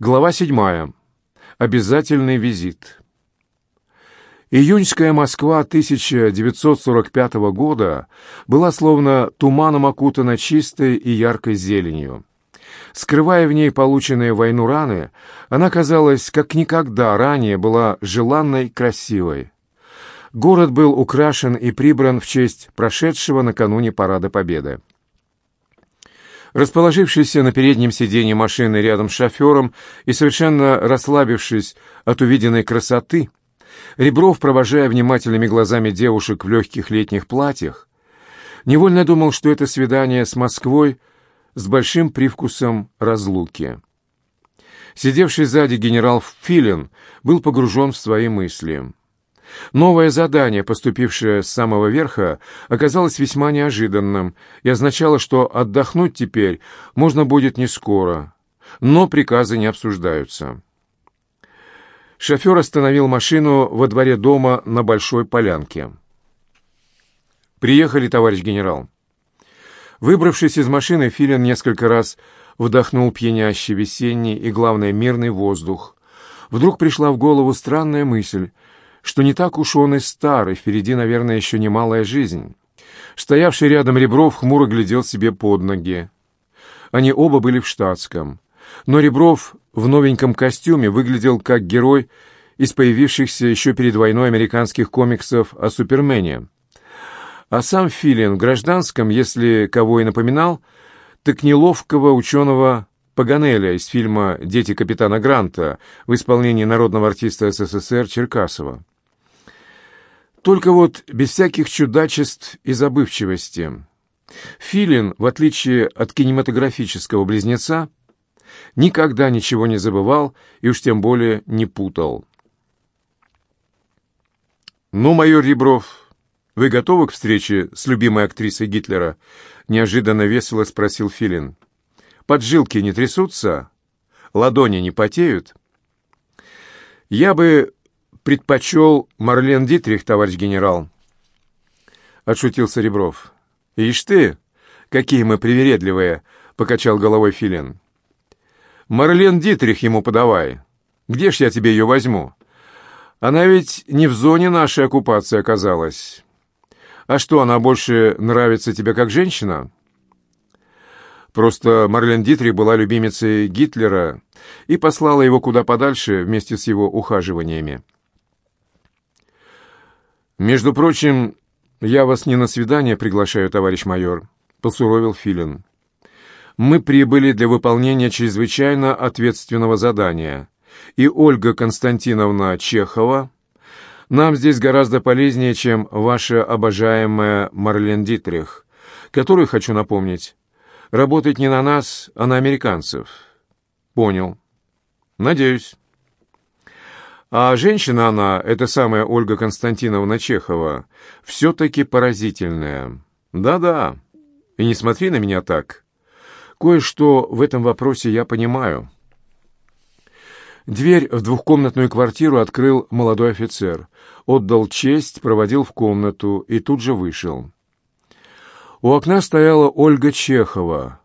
Глава 7. Обязательный визит. Июньская Москва 1945 года была словно туманом окутана чистой и яркой зеленью. Скрывая в ней полученные войну раны, она, казалась, как никогда ранее была желанной и красивой. Город был украшен и прибран в честь прошедшего накануне Парада Победы. Расположившийся на переднем сиденье машины рядом с шофером и совершенно расслабившись от увиденной красоты, Ребров, провожая внимательными глазами девушек в легких летних платьях, невольно думал, что это свидание с Москвой с большим привкусом разлуки. Сидевший сзади генерал Филин был погружен в свои мысли. Новое задание, поступившее с самого верха, оказалось весьма неожиданным и означало, что отдохнуть теперь можно будет не скоро, но приказы не обсуждаются. Шофер остановил машину во дворе дома на Большой Полянке. «Приехали, товарищ генерал». Выбравшись из машины, Филин несколько раз вдохнул пьянящий весенний и, главное, мирный воздух. Вдруг пришла в голову странная мысль — что не так уж он и старый, впереди, наверное, еще немалая жизнь. Стоявший рядом Ребров хмуро глядел себе под ноги. Они оба были в штатском. Но Ребров в новеньком костюме выглядел как герой из появившихся еще перед войной американских комиксов о Супермене. А сам Филин в гражданском, если кого и напоминал, так неловкого ученого Паганеля из фильма «Дети капитана Гранта» в исполнении народного артиста СССР Черкасова. Только вот без всяких чудачеств и забывчивости. Филин, в отличие от кинематографического близнеца, никогда ничего не забывал и уж тем более не путал. «Ну, майор Ребров, вы готовы к встрече с любимой актрисой Гитлера?» — неожиданно весело спросил Филин поджилки не трясутся, ладони не потеют. Я бы предпочел Марлен Дитрих, товарищ генерал. Отшутился Ребров. Ишь ты, какие мы привередливые, покачал головой Филин. Марлен Дитрих ему подавай. Где ж я тебе ее возьму? Она ведь не в зоне нашей оккупации оказалась. А что, она больше нравится тебе как женщина?» Просто Марлен Дитри была любимицей Гитлера и послала его куда подальше вместе с его ухаживаниями. «Между прочим, я вас не на свидание приглашаю, товарищ майор», — посуровил Филин. «Мы прибыли для выполнения чрезвычайно ответственного задания, и Ольга Константиновна Чехова нам здесь гораздо полезнее, чем ваша обожаемая Марлен Дитрих, которую, хочу напомнить, работает не на нас, а на американцев. Понял. Надеюсь. А женщина она, эта самая Ольга Константиновна Чехова, все-таки поразительная. Да-да. И не смотри на меня так. Кое-что в этом вопросе я понимаю. Дверь в двухкомнатную квартиру открыл молодой офицер. Отдал честь, проводил в комнату и тут же вышел. У окна стояла Ольга Чехова,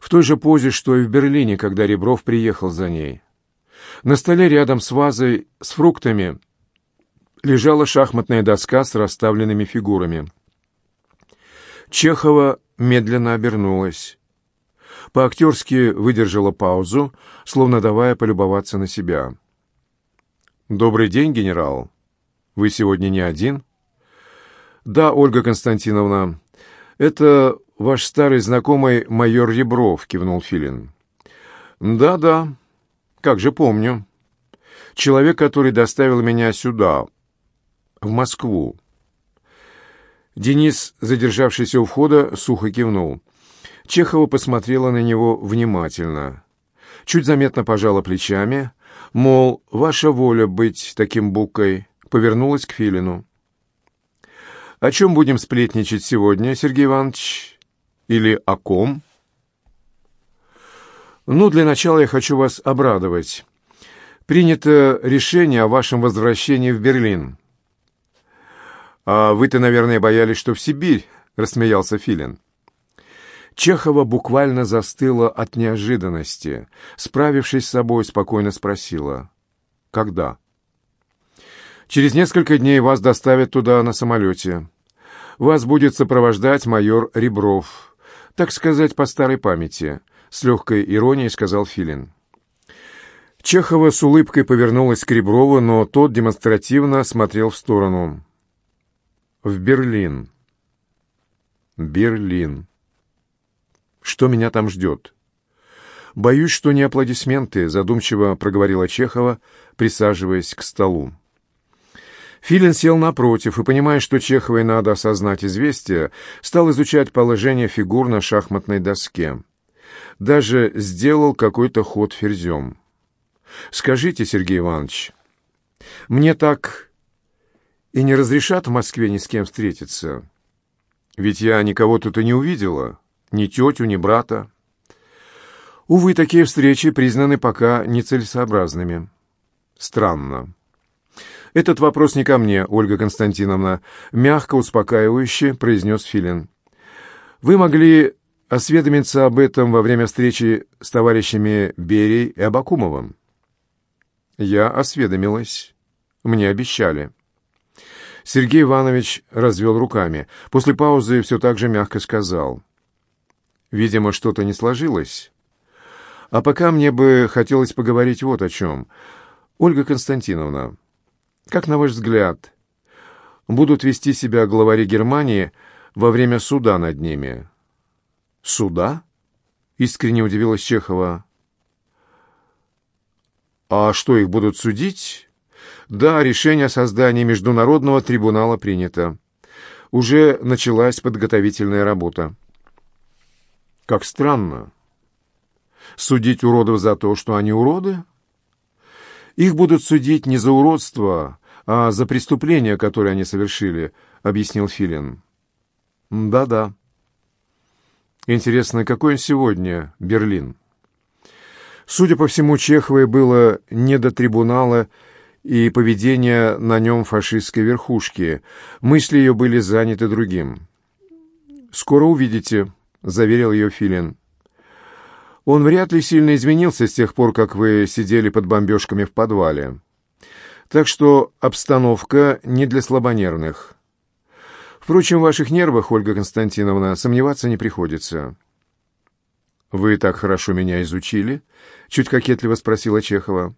в той же позе, что и в Берлине, когда Ребров приехал за ней. На столе рядом с вазой с фруктами лежала шахматная доска с расставленными фигурами. Чехова медленно обернулась. По-актерски выдержала паузу, словно давая полюбоваться на себя. «Добрый день, генерал. Вы сегодня не один?» «Да, Ольга Константиновна. «Это ваш старый знакомый майор Ребров», — кивнул Филин. «Да-да, как же помню. Человек, который доставил меня сюда, в Москву». Денис, задержавшийся у входа, сухо кивнул. Чехова посмотрела на него внимательно. Чуть заметно пожала плечами, мол, ваша воля быть таким букой, повернулась к Филину. О чем будем сплетничать сегодня, Сергей Иванович? Или о ком? Ну, для начала я хочу вас обрадовать. Принято решение о вашем возвращении в Берлин. А вы-то, наверное, боялись, что в Сибирь, рассмеялся Филин. Чехова буквально застыла от неожиданности. Справившись с собой, спокойно спросила. «Когда?» «Через несколько дней вас доставят туда на самолете». Вас будет сопровождать майор Ребров, так сказать, по старой памяти», — с легкой иронией сказал Филин. Чехова с улыбкой повернулась к Реброву, но тот демонстративно смотрел в сторону. «В Берлин». «Берлин. Что меня там ждет?» «Боюсь, что не аплодисменты», — задумчиво проговорила Чехова, присаживаясь к столу. Филин сел напротив и, понимая, что Чеховой надо осознать известие, стал изучать положение фигур на шахматной доске. Даже сделал какой-то ход ферзем. «Скажите, Сергей Иванович, мне так и не разрешат в Москве ни с кем встретиться? Ведь я никого тут и не увидела, ни тетю, ни брата». Увы, такие встречи признаны пока нецелесообразными. Странно. «Этот вопрос не ко мне, Ольга Константиновна», — мягко, успокаивающе произнес Филин. «Вы могли осведомиться об этом во время встречи с товарищами Берий и Абакумовым?» «Я осведомилась. Мне обещали». Сергей Иванович развел руками. После паузы все так же мягко сказал. «Видимо, что-то не сложилось. А пока мне бы хотелось поговорить вот о чем. Ольга Константиновна...» Как, на ваш взгляд, будут вести себя главари Германии во время суда над ними? Суда? Искренне удивилась Чехова. А что, их будут судить? Да, решение о создании Международного трибунала принято. Уже началась подготовительная работа. Как странно. Судить уродов за то, что они уроды? Их будут судить не за уродство, а за преступление, которое они совершили, объяснил Филин. Да-да. Интересно, какой он сегодня, Берлин? Судя по всему, Чеховой было не до трибунала и поведения на нем фашистской верхушки. Мысли ее были заняты другим. «Скоро увидите», — заверил ее Филин. Он вряд ли сильно изменился с тех пор, как вы сидели под бомбежками в подвале. Так что обстановка не для слабонервных. Впрочем, в ваших нервах, Ольга Константиновна, сомневаться не приходится. «Вы так хорошо меня изучили?» — чуть кокетливо спросила Чехова.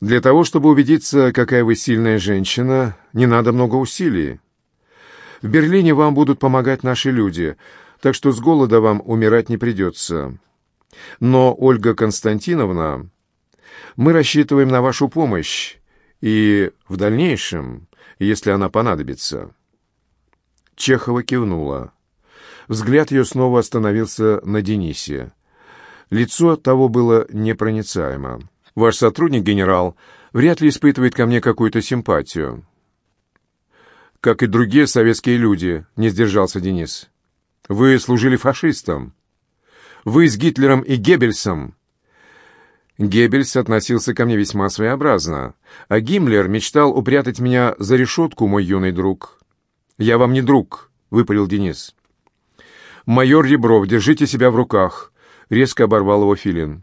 «Для того, чтобы убедиться, какая вы сильная женщина, не надо много усилий. В Берлине вам будут помогать наши люди, так что с голода вам умирать не придется». Но, Ольга Константиновна, мы рассчитываем на вашу помощь и в дальнейшем, если она понадобится». Чехова кивнула. Взгляд ее снова остановился на Денисе. Лицо того было непроницаемо. «Ваш сотрудник, генерал, вряд ли испытывает ко мне какую-то симпатию». «Как и другие советские люди», — не сдержался Денис. «Вы служили фашистам. Вы с Гитлером и Геббельсом!» Геббельс относился ко мне весьма своеобразно, а Гиммлер мечтал упрятать меня за решетку, мой юный друг. «Я вам не друг», — выпалил Денис. «Майор Ребров, держите себя в руках», — резко оборвал его Филин.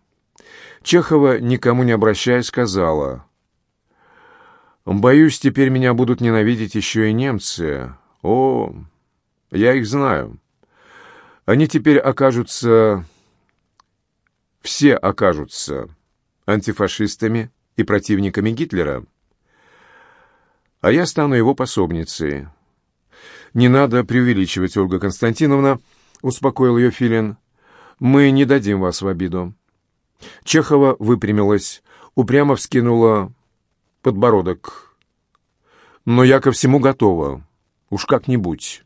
Чехова, никому не обращаясь, сказала. «Боюсь, теперь меня будут ненавидеть еще и немцы. О, я их знаю». Они теперь окажутся... Все окажутся антифашистами и противниками Гитлера. А я стану его пособницей. «Не надо преувеличивать, Ольга Константиновна», — успокоил ее Филин. «Мы не дадим вас в обиду». Чехова выпрямилась, упрямо вскинула подбородок. «Но я ко всему готова. Уж как-нибудь».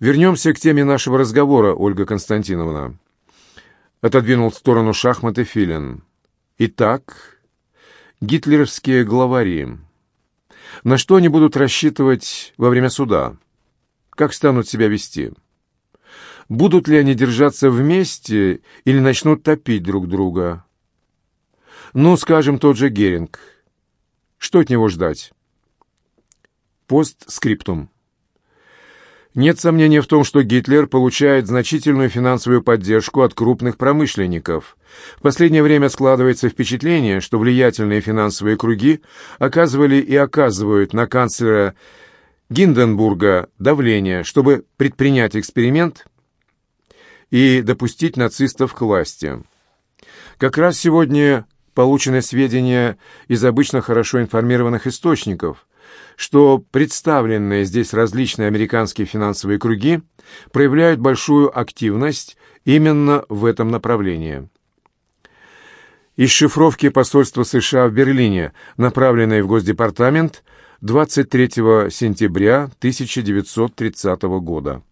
Вернемся к теме нашего разговора, Ольга Константиновна. Отодвинул в сторону шахматы Филин. Итак, гитлеровские главари. На что они будут рассчитывать во время суда? Как станут себя вести? Будут ли они держаться вместе или начнут топить друг друга? Ну, скажем, тот же Геринг. Что от него ждать? Постскриптум. Нет сомнения в том, что Гитлер получает значительную финансовую поддержку от крупных промышленников. В последнее время складывается впечатление, что влиятельные финансовые круги оказывали и оказывают на канцлера Гинденбурга давление, чтобы предпринять эксперимент и допустить нацистов к власти. Как раз сегодня получены сведения из обычно хорошо информированных источников, что представленные здесь различные американские финансовые круги проявляют большую активность именно в этом направлении. Из шифровки посольства США в Берлине, направленной в Госдепартамент 23 сентября 1930 года.